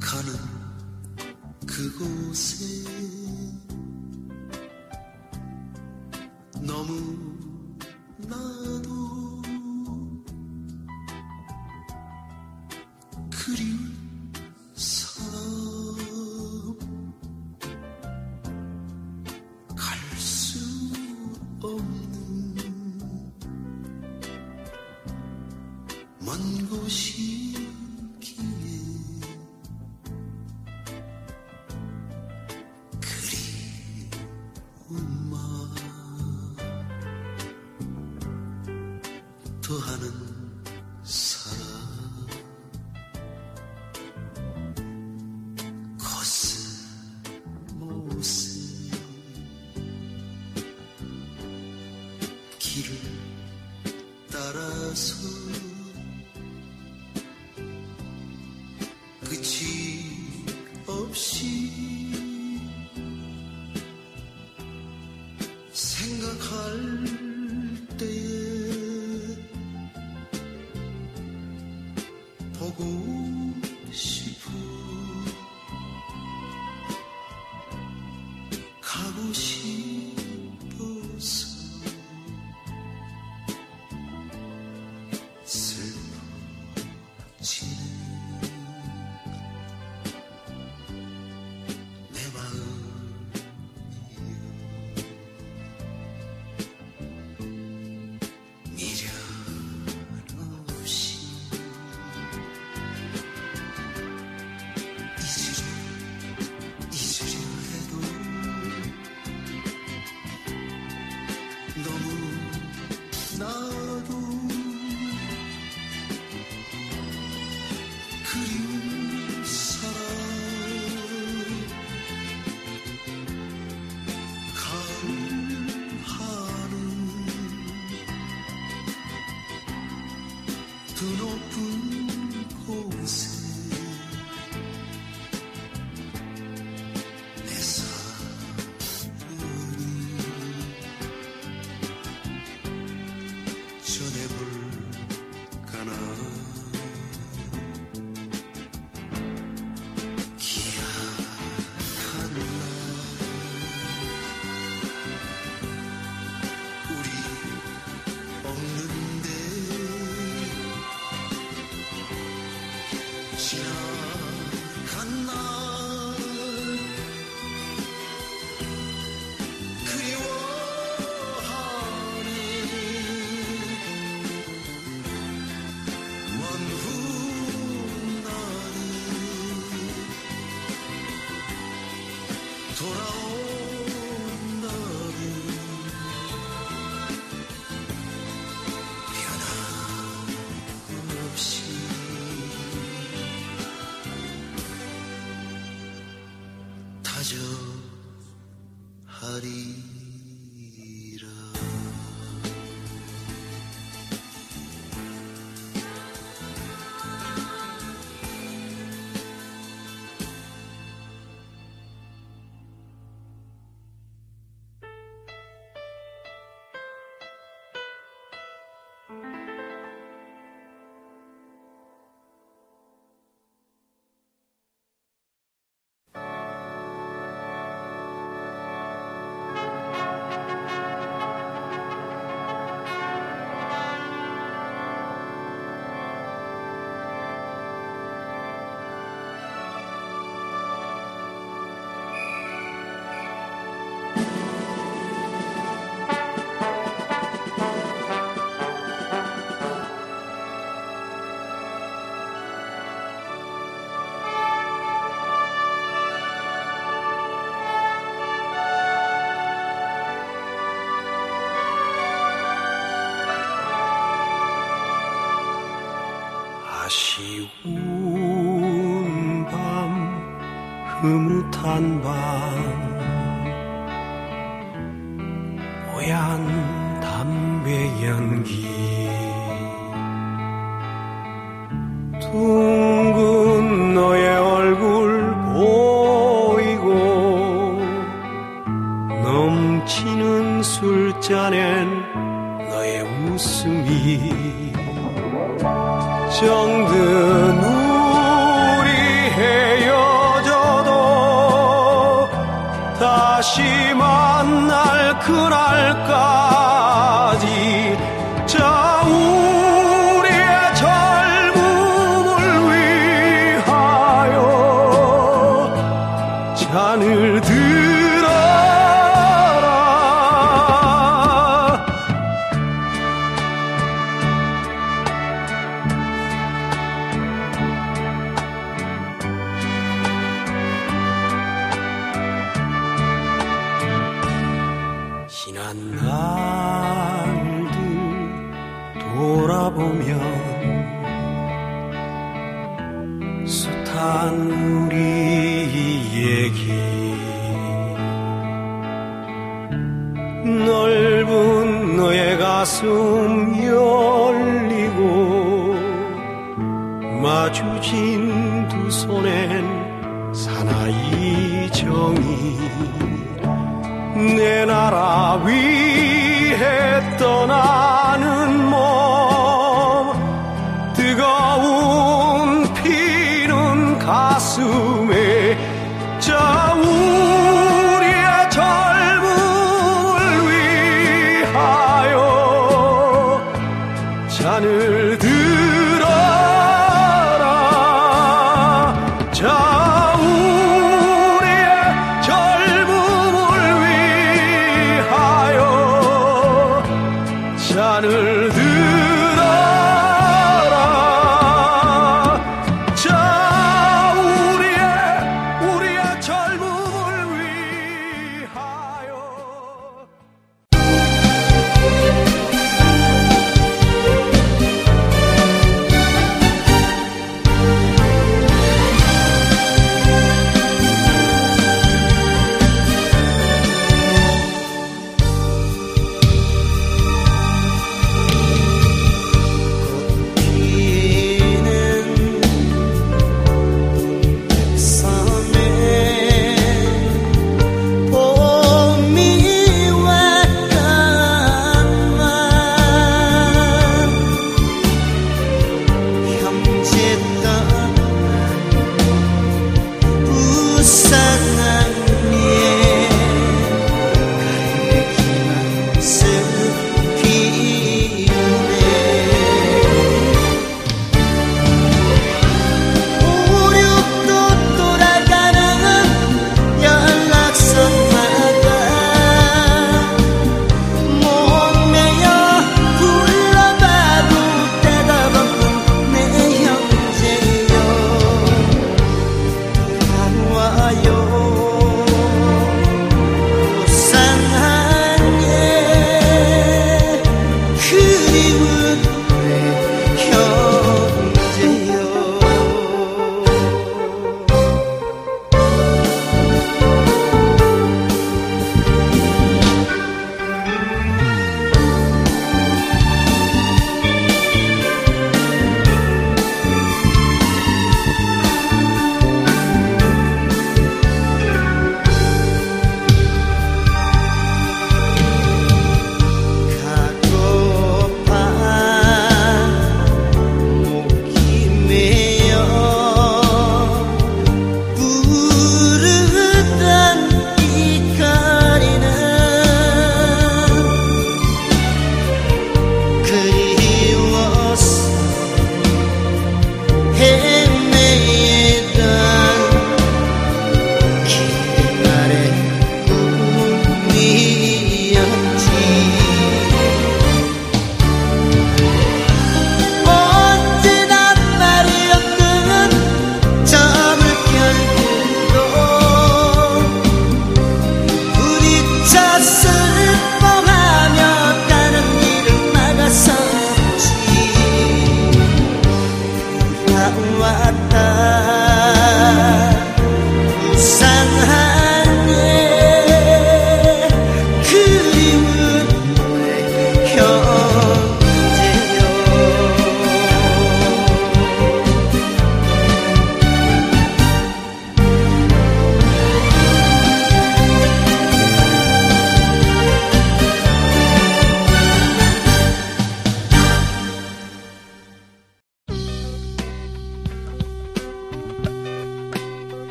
가는 그곳에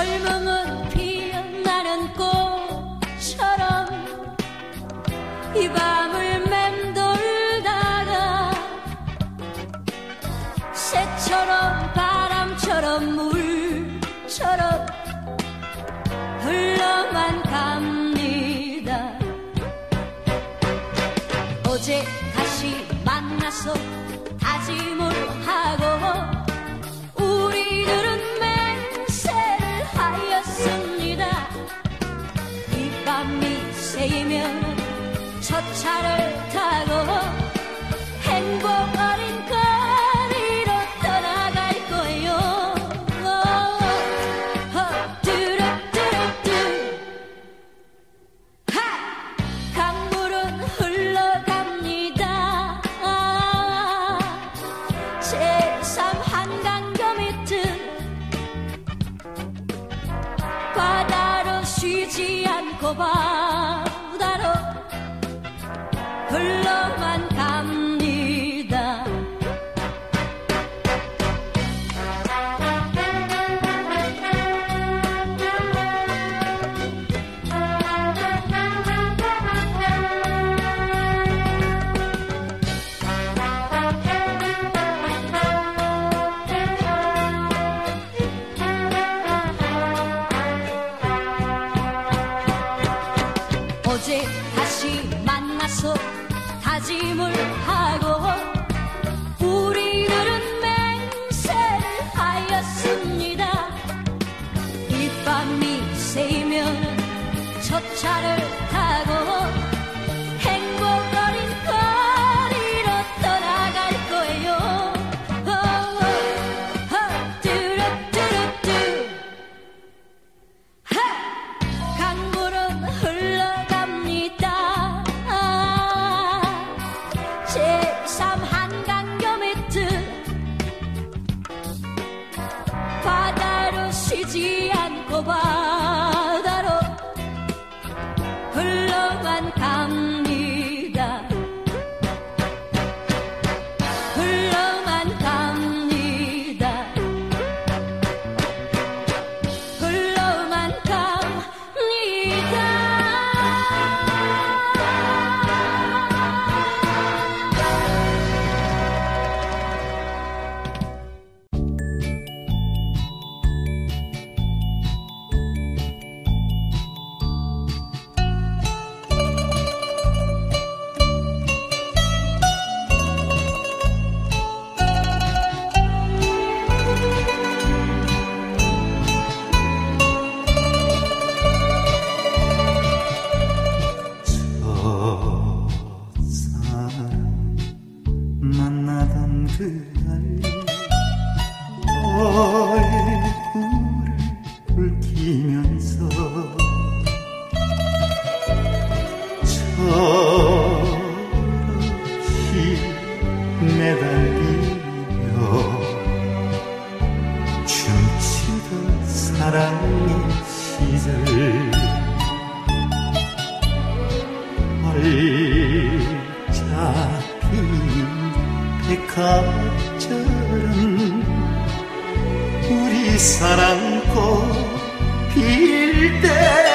젊음은 피어나는 꽃처럼 이 밤을 맴돌다가 새처럼 바람처럼 물처럼 흘러만 갑니다. 어제 다시 만나서 va. 사랑꽃 필때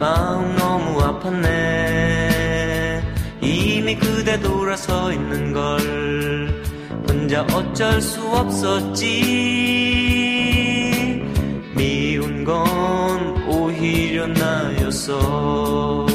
마음 너무 아팠네. 이미 그대 돌아서 있는 걸 혼자 어쩔 수 없었지. 미운 건 오히려 나였어.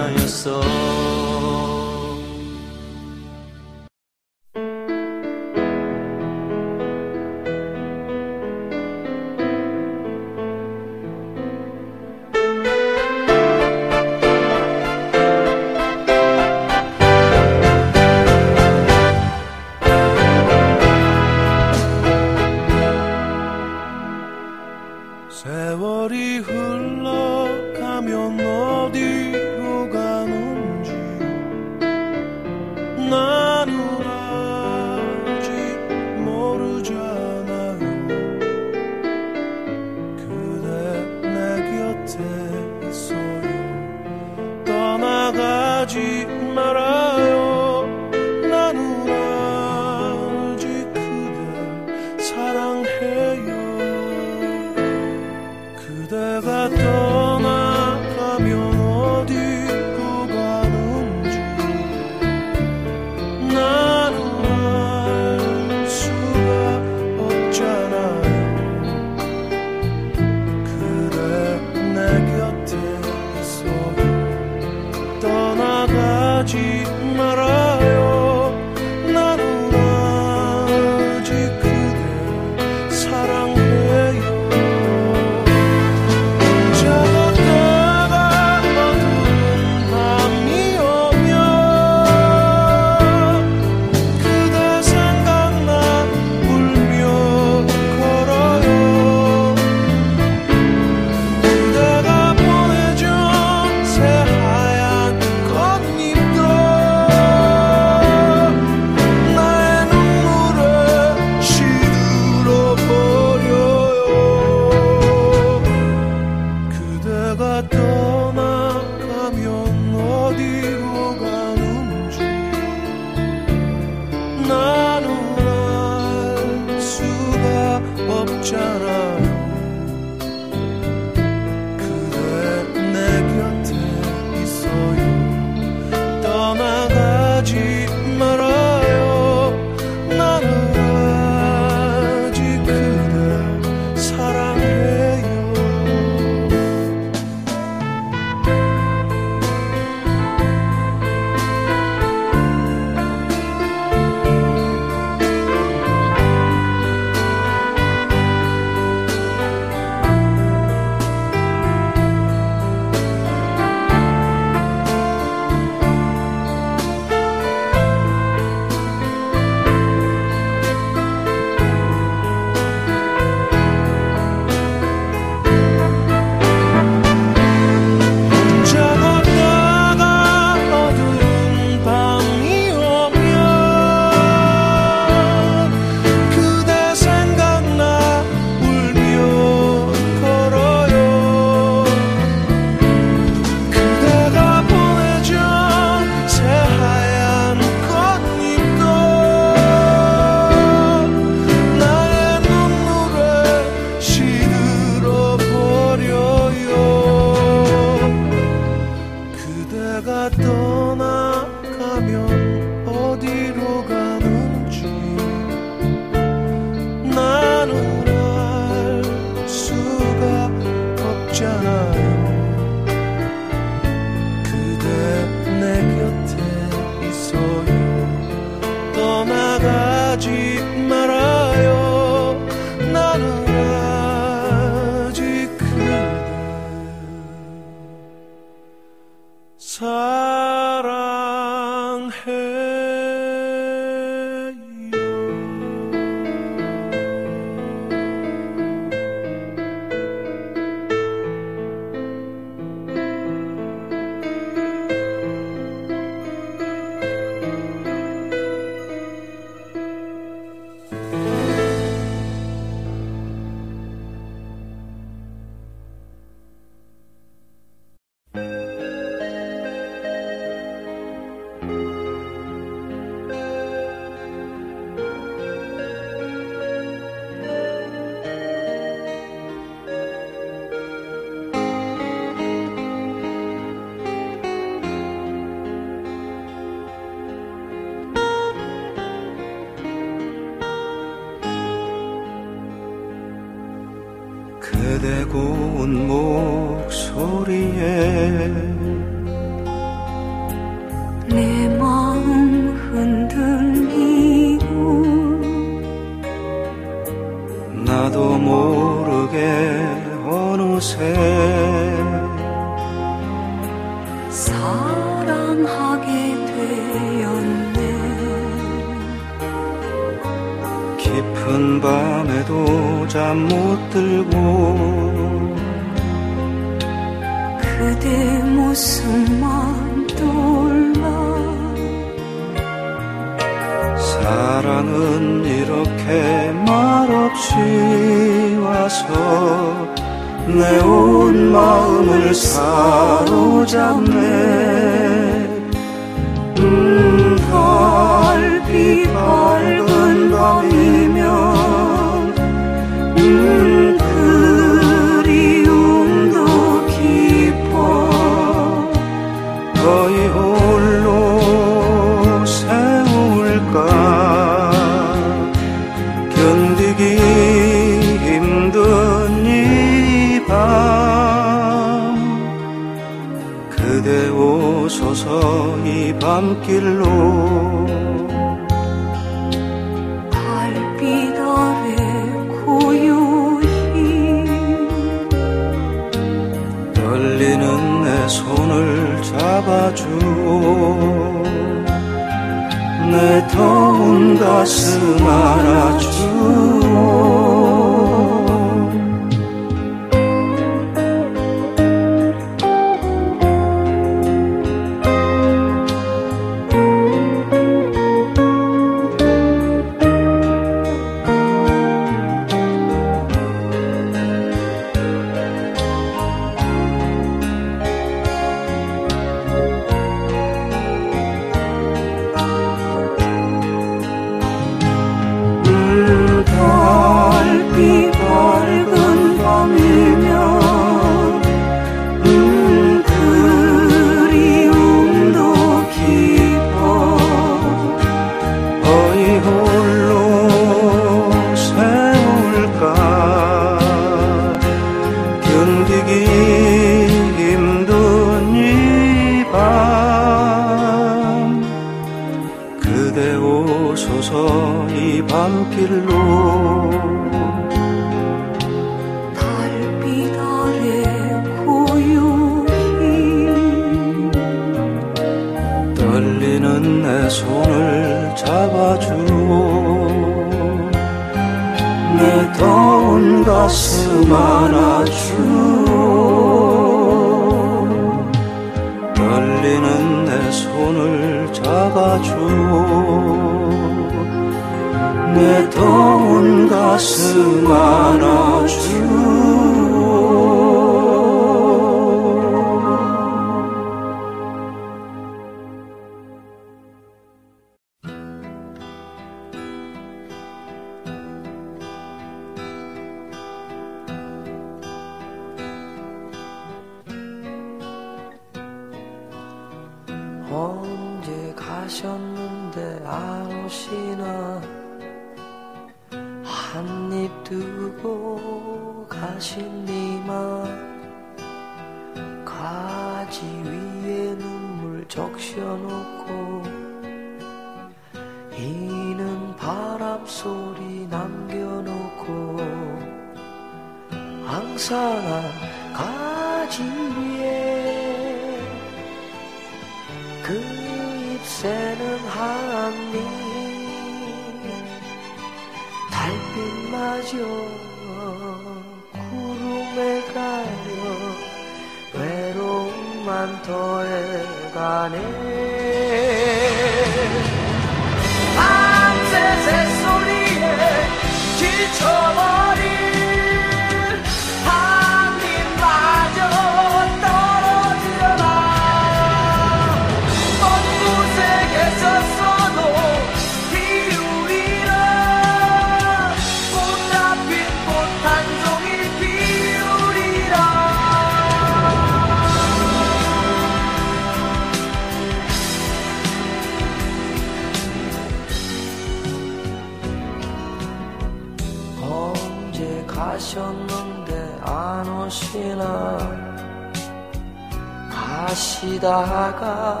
쉬다가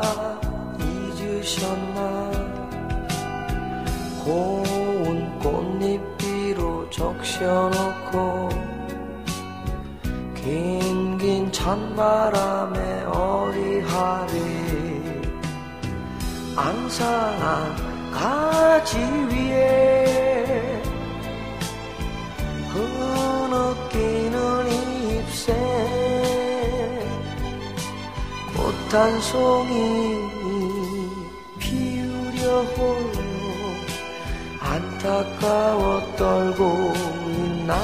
잊으셨나? 고운 꽃잎비로 적셔놓고 긴긴 찬바람에 어리하리. 앙상한 가지 위에 단송이 피우려고 안타까워 떨고 있나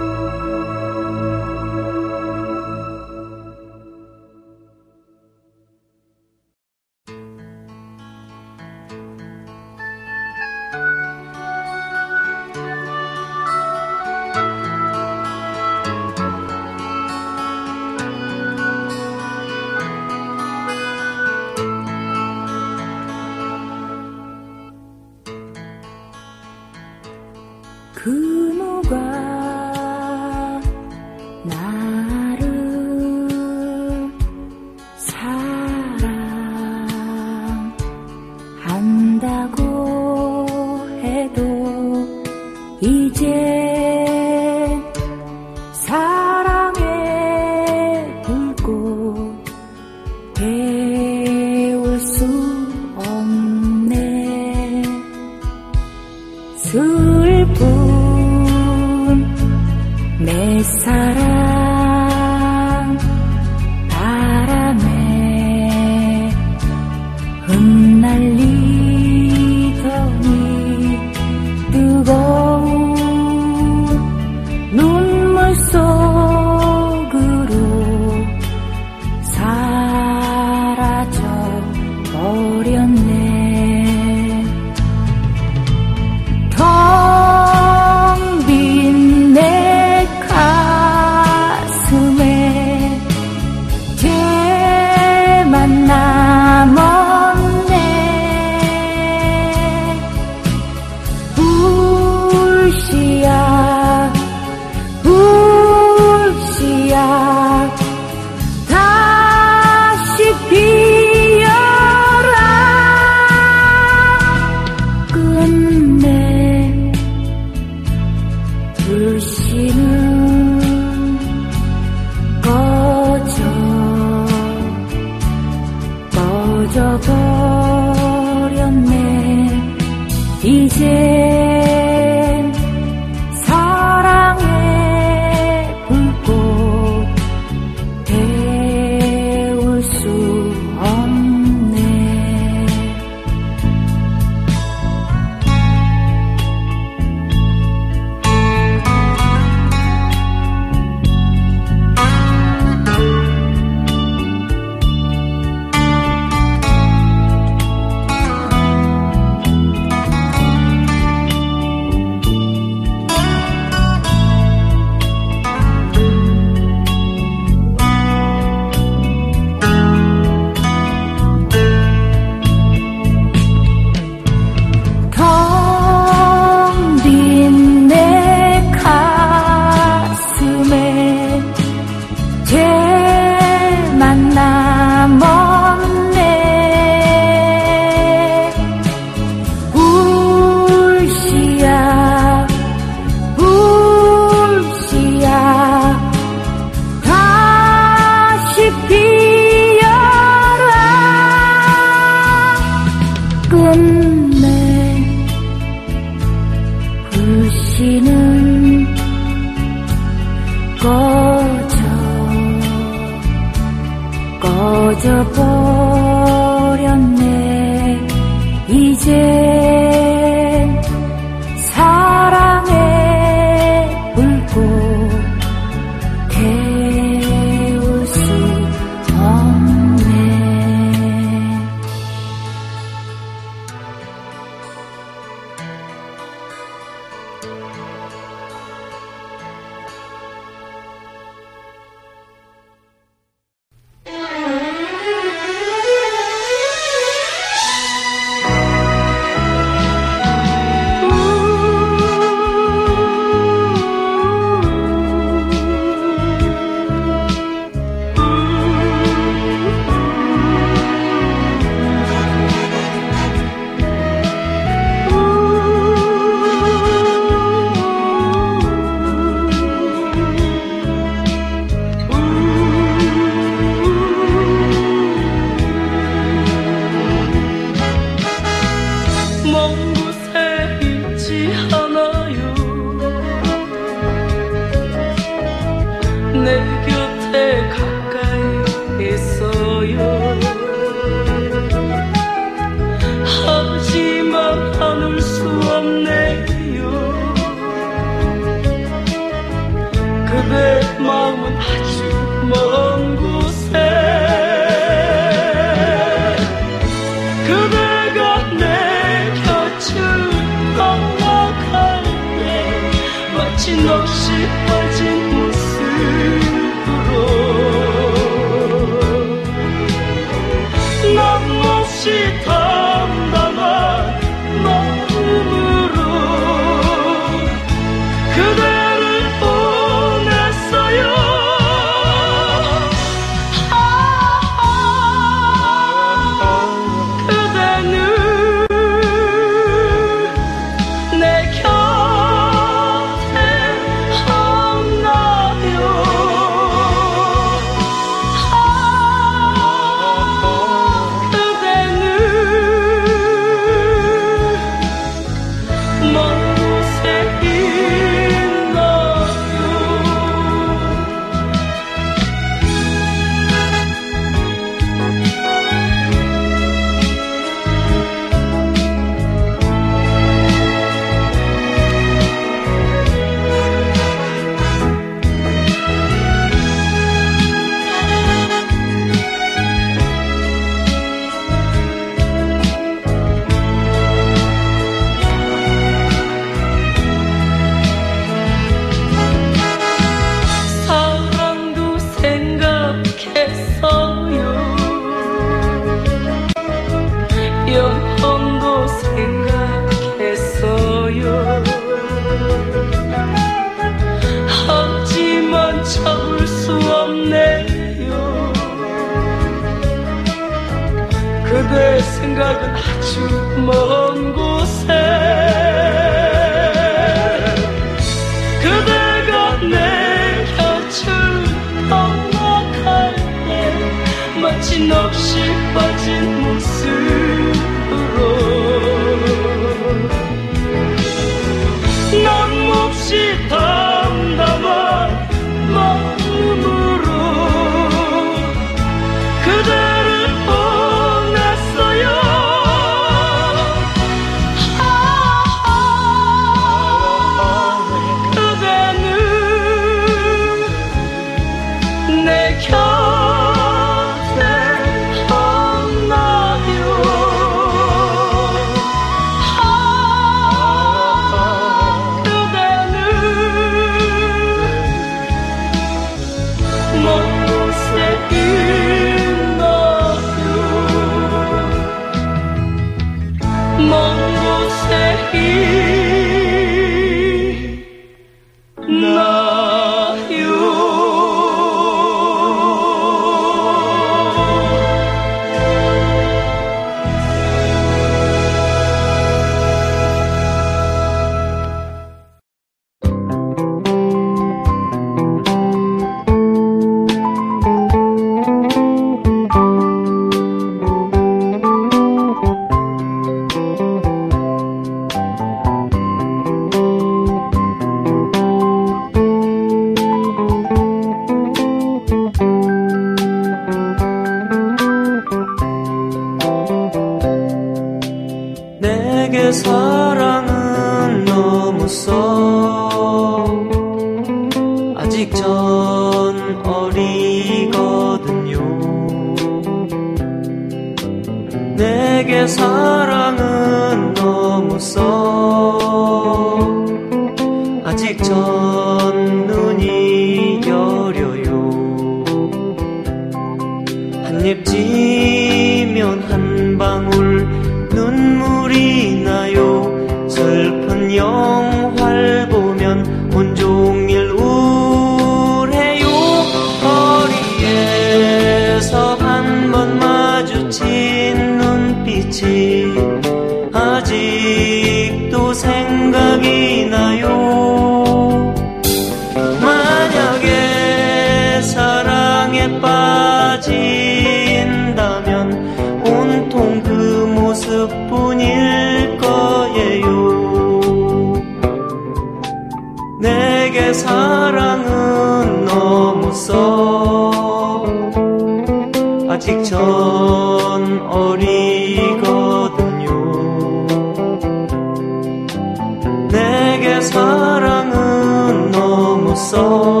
사랑은 너무 써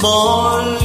변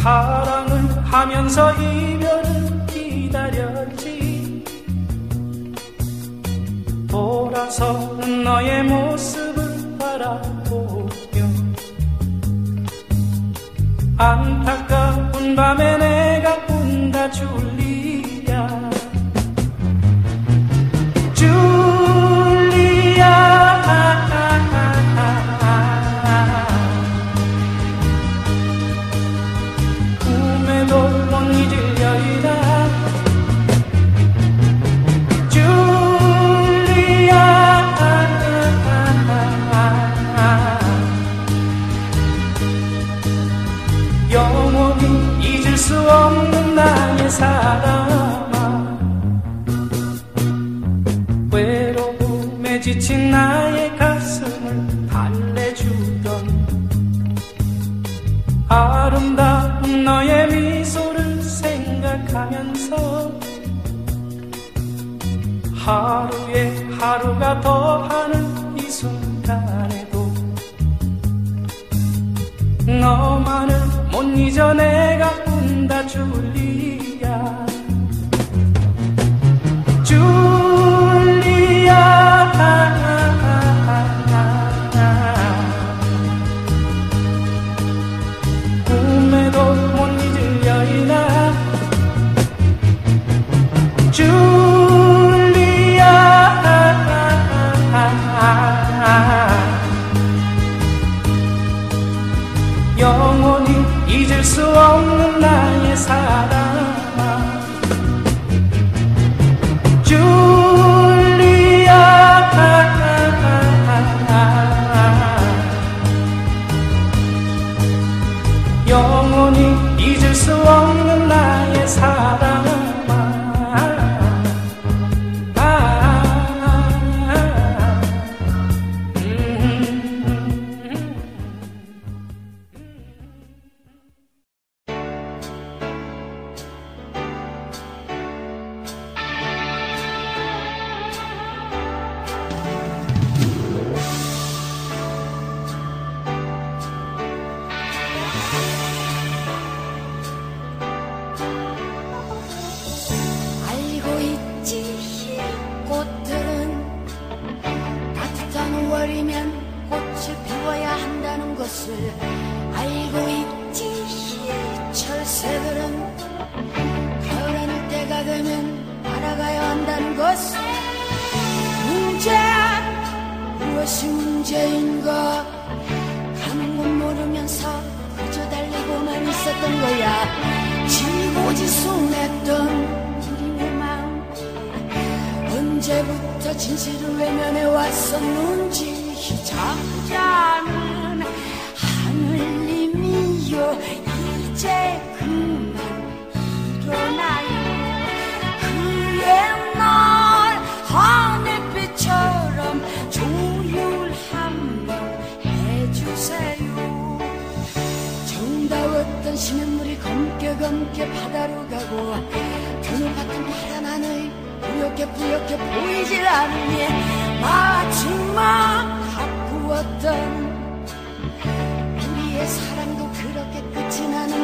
사랑을 하면서 이별을 기다렸지. 돌아서는 너의 모습을 바라보며 안타까운 밤에 내가 운다 줄리 사람아. 외로움에 지친 나의 가슴을 달래주던 아름다운 너의 미소를 생각하면서 하루에 하루가 더하는 이 순간에도 너만을 못 잊어내.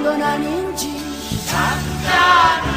ごな人たったの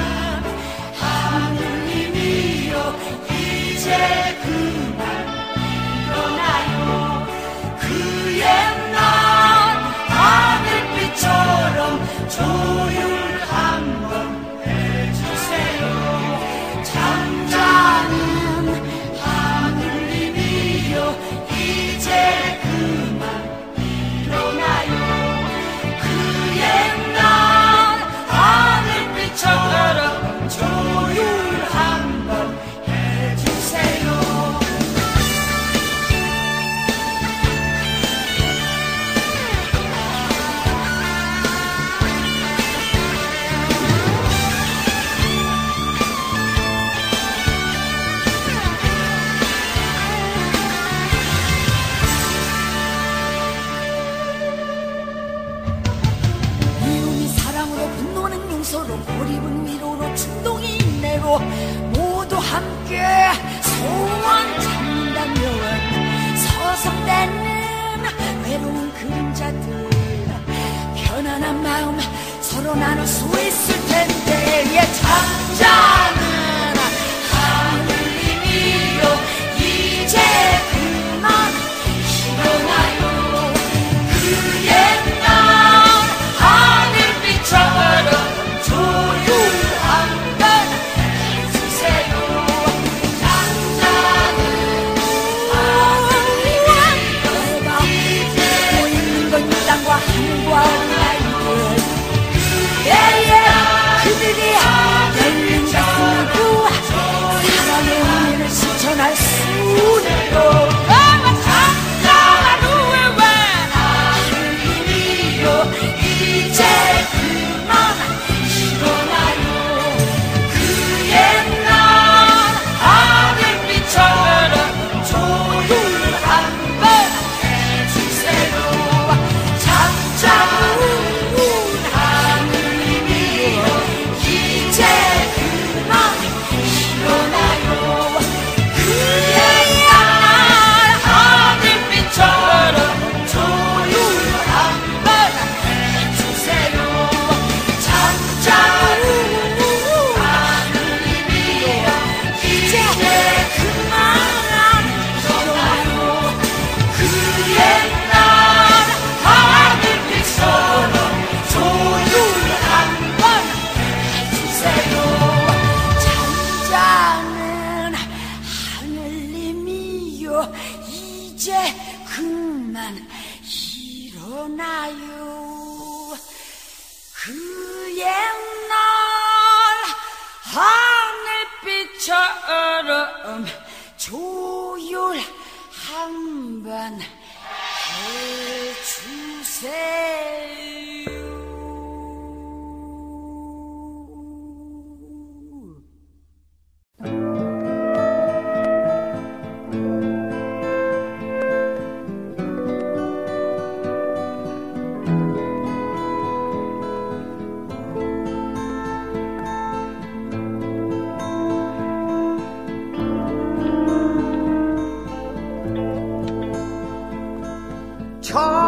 나눌 수 있을 텐데 예 참자!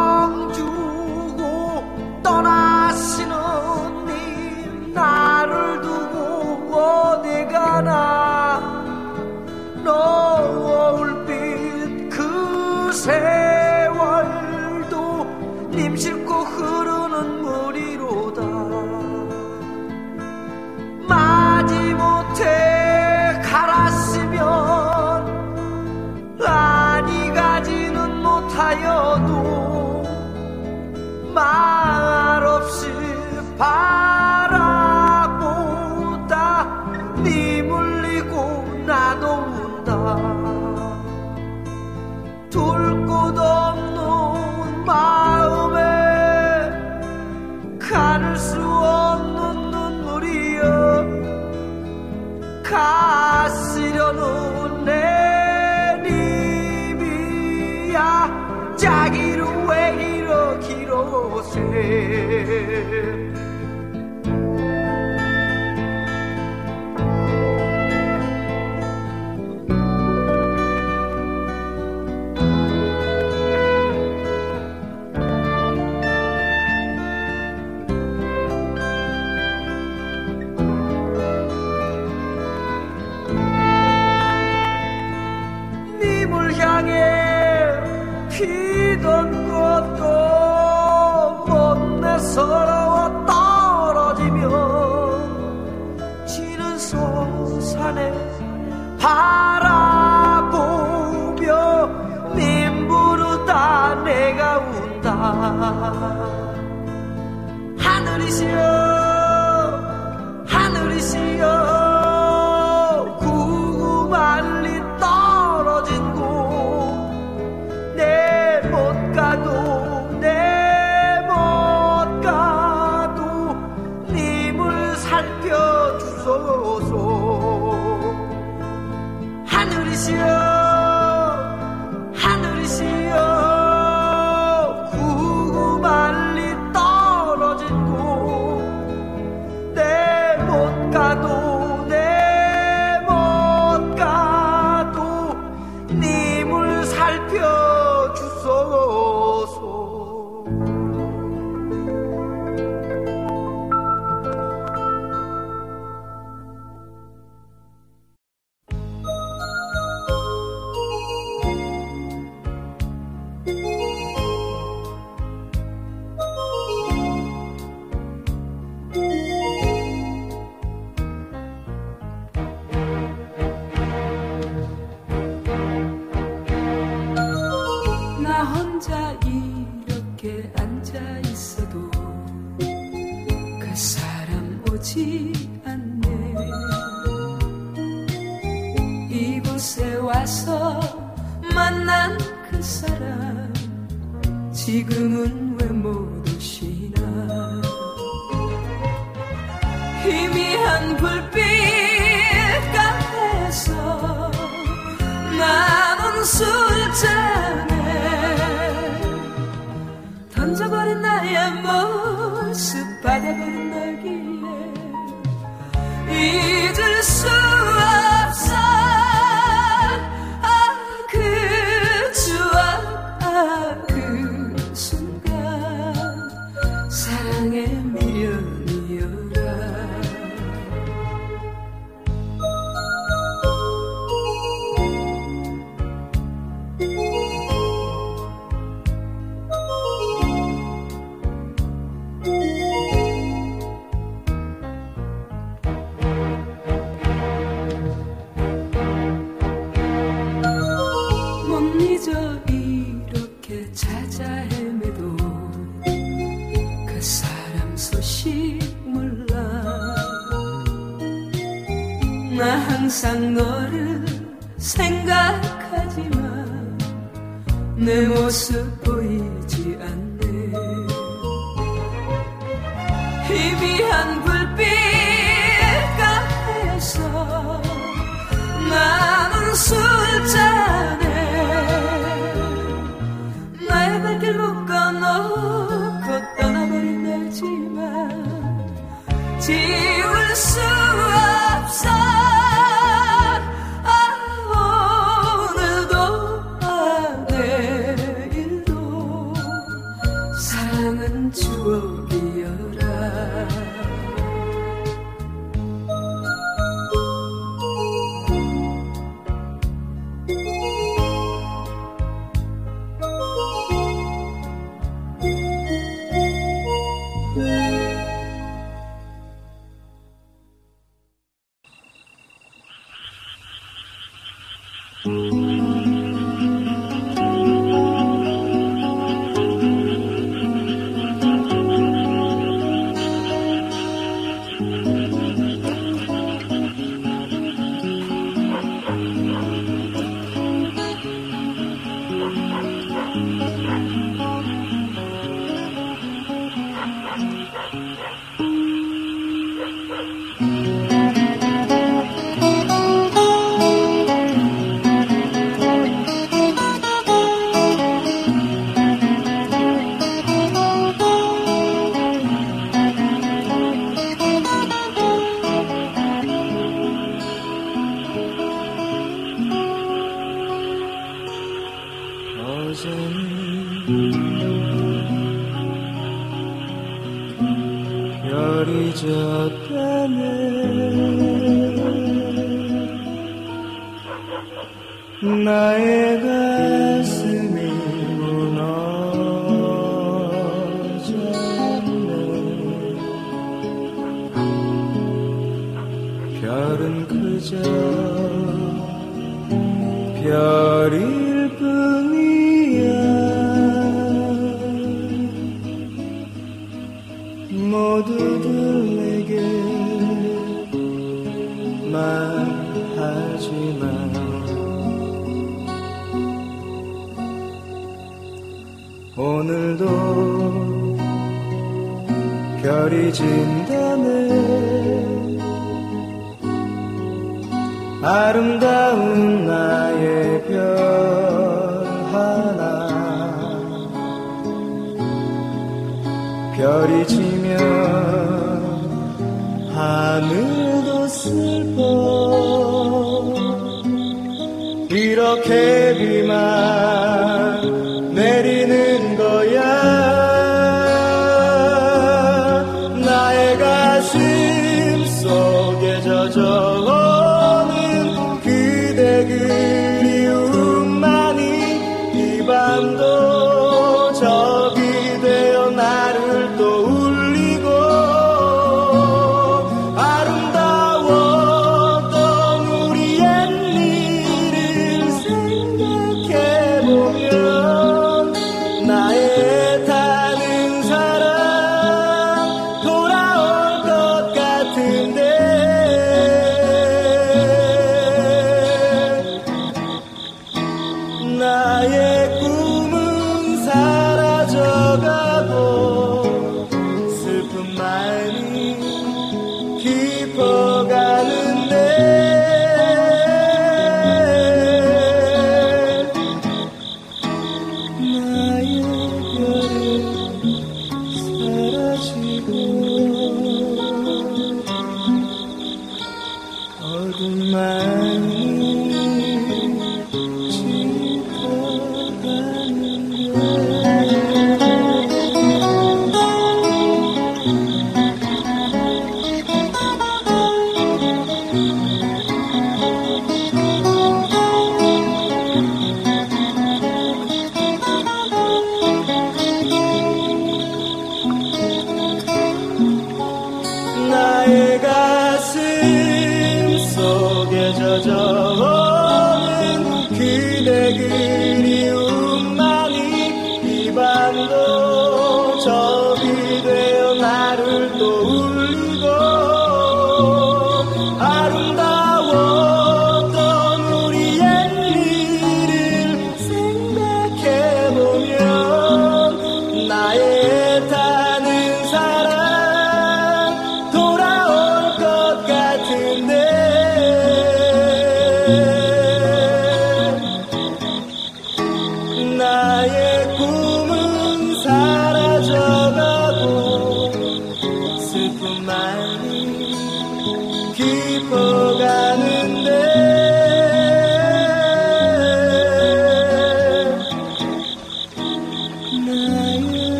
帮助。